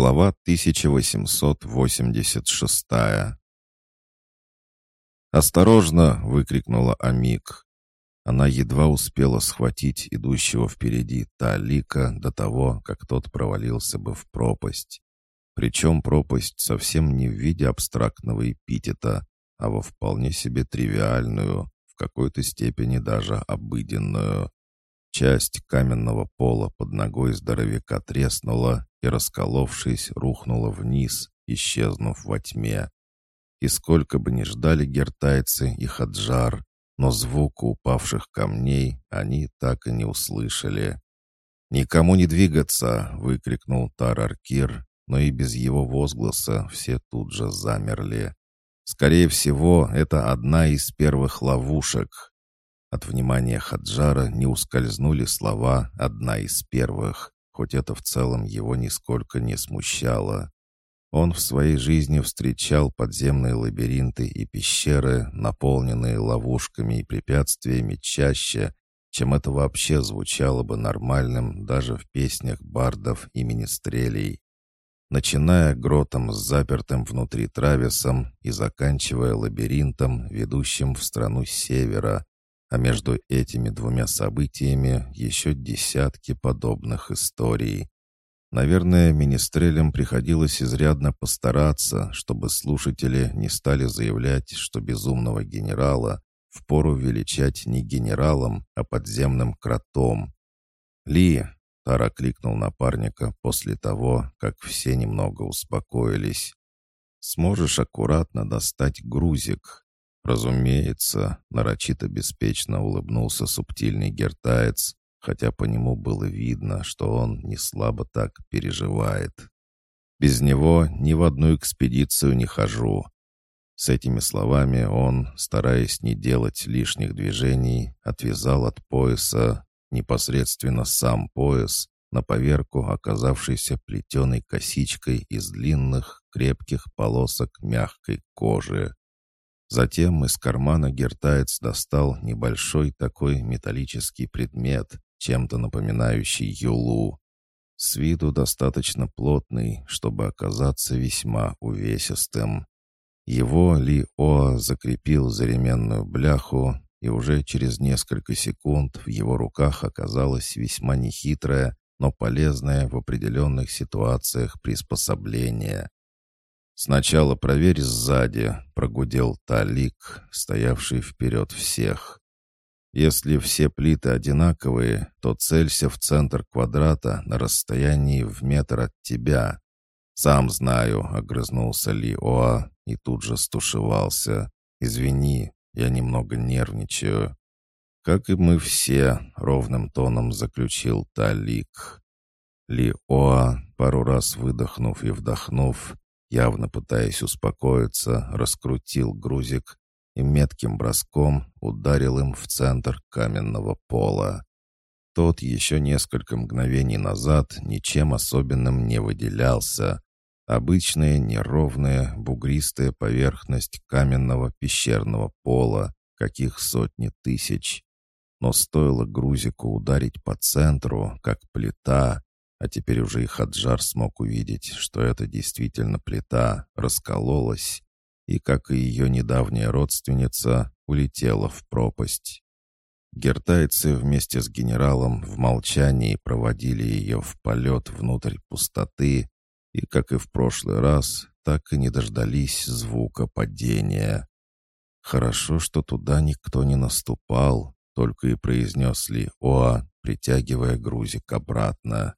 Глава 1886 «Осторожно!» — выкрикнула Амик. Она едва успела схватить идущего впереди Талика до того, как тот провалился бы в пропасть. Причем пропасть совсем не в виде абстрактного эпитета, а во вполне себе тривиальную, в какой-то степени даже обыденную. Часть каменного пола под ногой здоровяка треснула и, расколовшись, рухнула вниз, исчезнув во тьме. И сколько бы ни ждали гертайцы и хаджар, но звука упавших камней они так и не услышали. «Никому не двигаться!» — выкрикнул Тар-Аркир, но и без его возгласа все тут же замерли. «Скорее всего, это одна из первых ловушек». От внимания Хаджара не ускользнули слова «одна из первых», хоть это в целом его нисколько не смущало. Он в своей жизни встречал подземные лабиринты и пещеры, наполненные ловушками и препятствиями чаще, чем это вообще звучало бы нормальным даже в песнях бардов и министрелей. Начиная гротом с запертым внутри Трависом и заканчивая лабиринтом, ведущим в страну севера, а между этими двумя событиями еще десятки подобных историй. Наверное, министрелям приходилось изрядно постараться, чтобы слушатели не стали заявлять, что безумного генерала впору величать не генералом, а подземным кротом. «Ли!» — Тара кликнул напарника после того, как все немного успокоились. «Сможешь аккуратно достать грузик?» «Разумеется», — нарочито беспечно улыбнулся субтильный гертаец, хотя по нему было видно, что он не слабо так переживает. «Без него ни в одну экспедицию не хожу». С этими словами он, стараясь не делать лишних движений, отвязал от пояса, непосредственно сам пояс, на поверку оказавшийся плетеной косичкой из длинных, крепких полосок мягкой кожи. Затем из кармана гертаец достал небольшой такой металлический предмет, чем-то напоминающий юлу. С виду достаточно плотный, чтобы оказаться весьма увесистым. Его Ли О закрепил за ременную бляху, и уже через несколько секунд в его руках оказалось весьма нехитрое, но полезное в определенных ситуациях приспособление. «Сначала проверь сзади», — прогудел Талик, стоявший вперед всех. «Если все плиты одинаковые, то целься в центр квадрата на расстоянии в метр от тебя». «Сам знаю», — огрызнулся Ли Оа и тут же стушевался. «Извини, я немного нервничаю». «Как и мы все», — ровным тоном заключил Талик. Ли Оа, пару раз выдохнув и вдохнув, явно пытаясь успокоиться, раскрутил грузик и метким броском ударил им в центр каменного пола. Тот еще несколько мгновений назад ничем особенным не выделялся. Обычная неровная бугристая поверхность каменного пещерного пола, каких сотни тысяч. Но стоило грузику ударить по центру, как плита, а теперь уже и Хаджар смог увидеть, что это действительно плита раскололась и, как и ее недавняя родственница, улетела в пропасть. Гертайцы вместе с генералом в молчании проводили ее в полет внутрь пустоты и, как и в прошлый раз, так и не дождались звука падения. «Хорошо, что туда никто не наступал», — только и произнес Ли Оа, притягивая грузик обратно.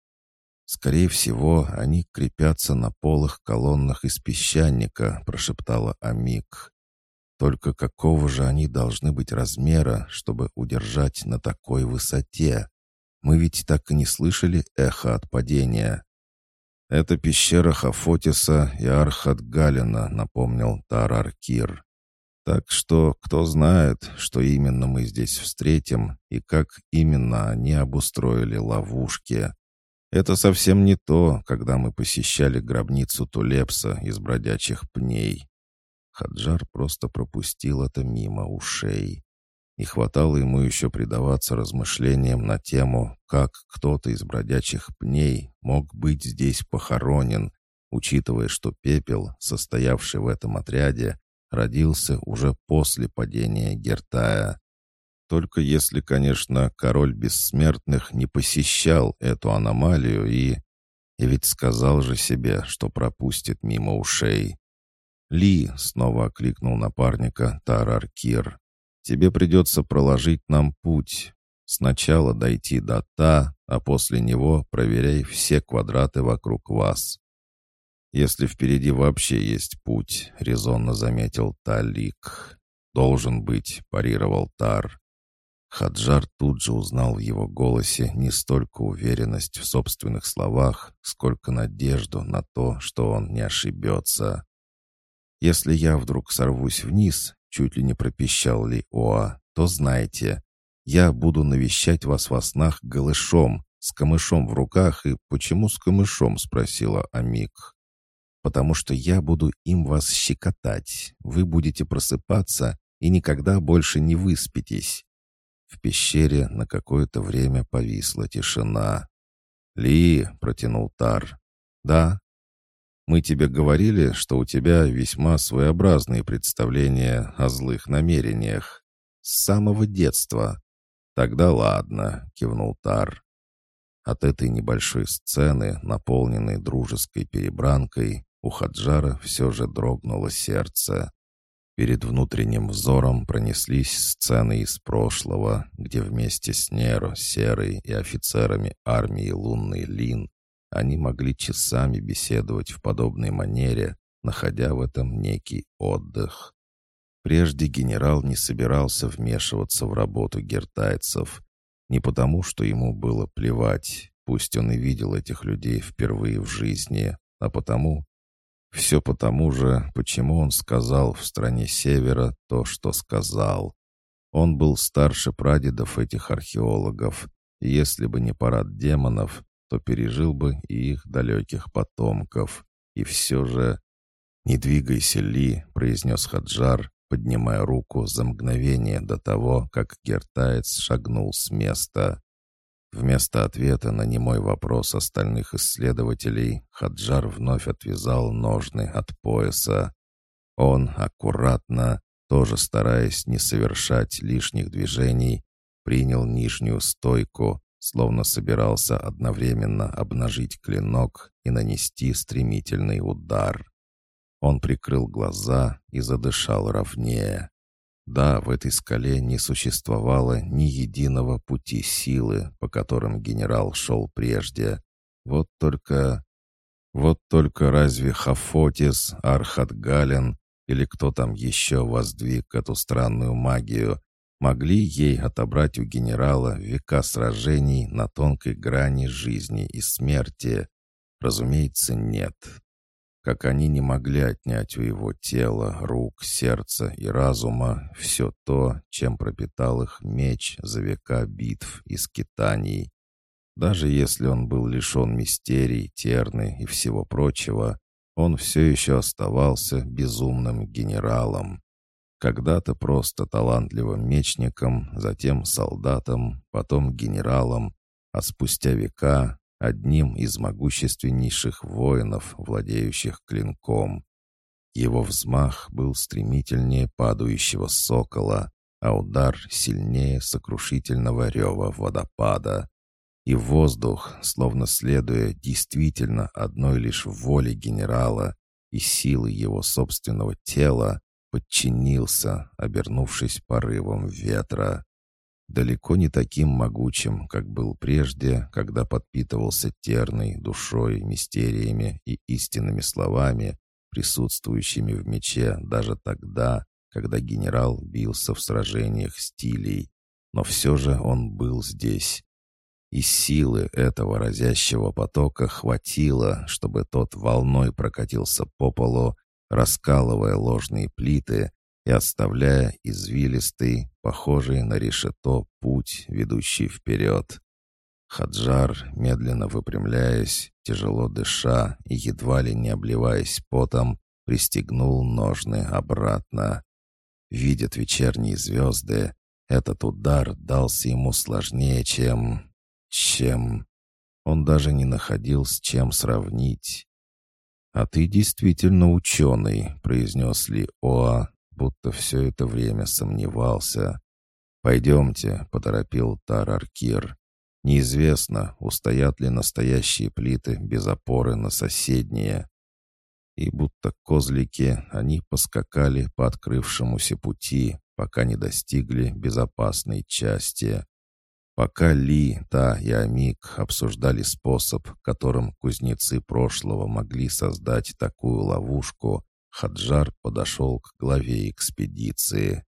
«Скорее всего, они крепятся на полых колоннах из песчаника», — прошептала Амик. «Только какого же они должны быть размера, чтобы удержать на такой высоте? Мы ведь так и не слышали эхо от падения». «Это пещера Хафотиса и Архатгалина», — напомнил Тараркир. «Так что кто знает, что именно мы здесь встретим и как именно они обустроили ловушки». Это совсем не то, когда мы посещали гробницу Тулепса из бродячих пней. Хаджар просто пропустил это мимо ушей. Не хватало ему еще предаваться размышлениям на тему, как кто-то из бродячих пней мог быть здесь похоронен, учитывая, что пепел, состоявший в этом отряде, родился уже после падения Гертая. Только если, конечно, король бессмертных не посещал эту аномалию и... И ведь сказал же себе, что пропустит мимо ушей. «Ли!» — снова окликнул напарника Тараркир. «Тебе придется проложить нам путь. Сначала дойти до Та, а после него проверяй все квадраты вокруг вас. Если впереди вообще есть путь, — резонно заметил Талик. Должен быть, — парировал Тар. Хаджар тут же узнал в его голосе не столько уверенность в собственных словах, сколько надежду на то, что он не ошибется. «Если я вдруг сорвусь вниз», — чуть ли не пропищал Ли Оа, — «то знайте, я буду навещать вас во снах голышом, с камышом в руках и почему с камышом?» — спросила Амик потому что я буду им вас щекотать. Вы будете просыпаться и никогда больше не выспитесь». В пещере на какое-то время повисла тишина. «Ли», — протянул Тар, — «да». «Мы тебе говорили, что у тебя весьма своеобразные представления о злых намерениях. С самого детства». «Тогда ладно», — кивнул Тар. От этой небольшой сцены, наполненной дружеской перебранкой, у Хаджара все же дрогнуло сердце. Перед внутренним взором пронеслись сцены из прошлого, где вместе с Неро, Серой и офицерами армии Лунный Лин они могли часами беседовать в подобной манере, находя в этом некий отдых. Прежде генерал не собирался вмешиваться в работу гертайцев, не потому, что ему было плевать, пусть он и видел этих людей впервые в жизни, а потому, все потому же, почему он сказал в стране Севера то, что сказал. Он был старше прадедов этих археологов, и если бы не парад демонов, то пережил бы и их далеких потомков. И все же... «Не двигайся, Ли», — произнес Хаджар, поднимая руку за мгновение до того, как Гертаец шагнул с места. Вместо ответа на немой вопрос остальных исследователей Хаджар вновь отвязал ножны от пояса. Он аккуратно, тоже стараясь не совершать лишних движений, принял нижнюю стойку, словно собирался одновременно обнажить клинок и нанести стремительный удар. Он прикрыл глаза и задышал ровнее. Да, в этой скале не существовало ни единого пути силы, по которым генерал шел прежде. Вот только... Вот только разве Хафотис, Архатгален или кто там еще воздвиг эту странную магию, могли ей отобрать у генерала века сражений на тонкой грани жизни и смерти? Разумеется, нет как они не могли отнять у его тела, рук, сердца и разума все то, чем пропитал их меч за века битв и скитаний. Даже если он был лишен мистерий, терны и всего прочего, он все еще оставался безумным генералом. Когда-то просто талантливым мечником, затем солдатом, потом генералом, а спустя века одним из могущественнейших воинов, владеющих клинком. Его взмах был стремительнее падающего сокола, а удар сильнее сокрушительного рева водопада. И воздух, словно следуя действительно одной лишь воле генерала и силы его собственного тела, подчинился, обернувшись порывом ветра далеко не таким могучим, как был прежде, когда подпитывался терной душой, мистериями и истинными словами, присутствующими в мече даже тогда, когда генерал бился в сражениях стилей. Но все же он был здесь. И силы этого разящего потока хватило, чтобы тот волной прокатился по полу, раскалывая ложные плиты, и оставляя извилистый, похожий на решето, путь, ведущий вперед. Хаджар, медленно выпрямляясь, тяжело дыша и едва ли не обливаясь потом, пристегнул ножны обратно. Видят вечерние звезды, этот удар дался ему сложнее, чем... чем... Он даже не находил с чем сравнить. «А ты действительно ученый», — произнес Ли Оа, будто все это время сомневался. «Пойдемте», — поторопил Тараркир. «Неизвестно, устоят ли настоящие плиты без опоры на соседние». И будто козлики они поскакали по открывшемуся пути, пока не достигли безопасной части. Пока Ли, Та и Амик обсуждали способ, которым кузнецы прошлого могли создать такую ловушку, Хаджар подошел к главе экспедиции.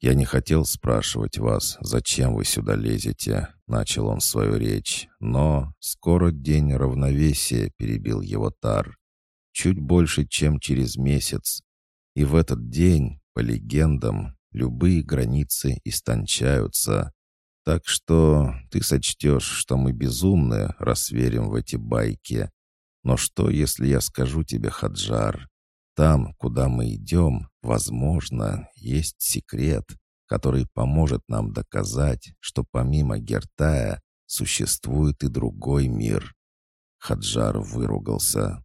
«Я не хотел спрашивать вас, зачем вы сюда лезете», — начал он свою речь, «но скоро день равновесия», — перебил его Тар. «Чуть больше, чем через месяц. И в этот день, по легендам, любые границы истончаются. Так что ты сочтешь, что мы безумны, раз верим в эти байки. Но что, если я скажу тебе, Хаджар, там, куда мы идем, возможно, есть секрет, который поможет нам доказать, что помимо Гертая существует и другой мир. Хаджар выругался.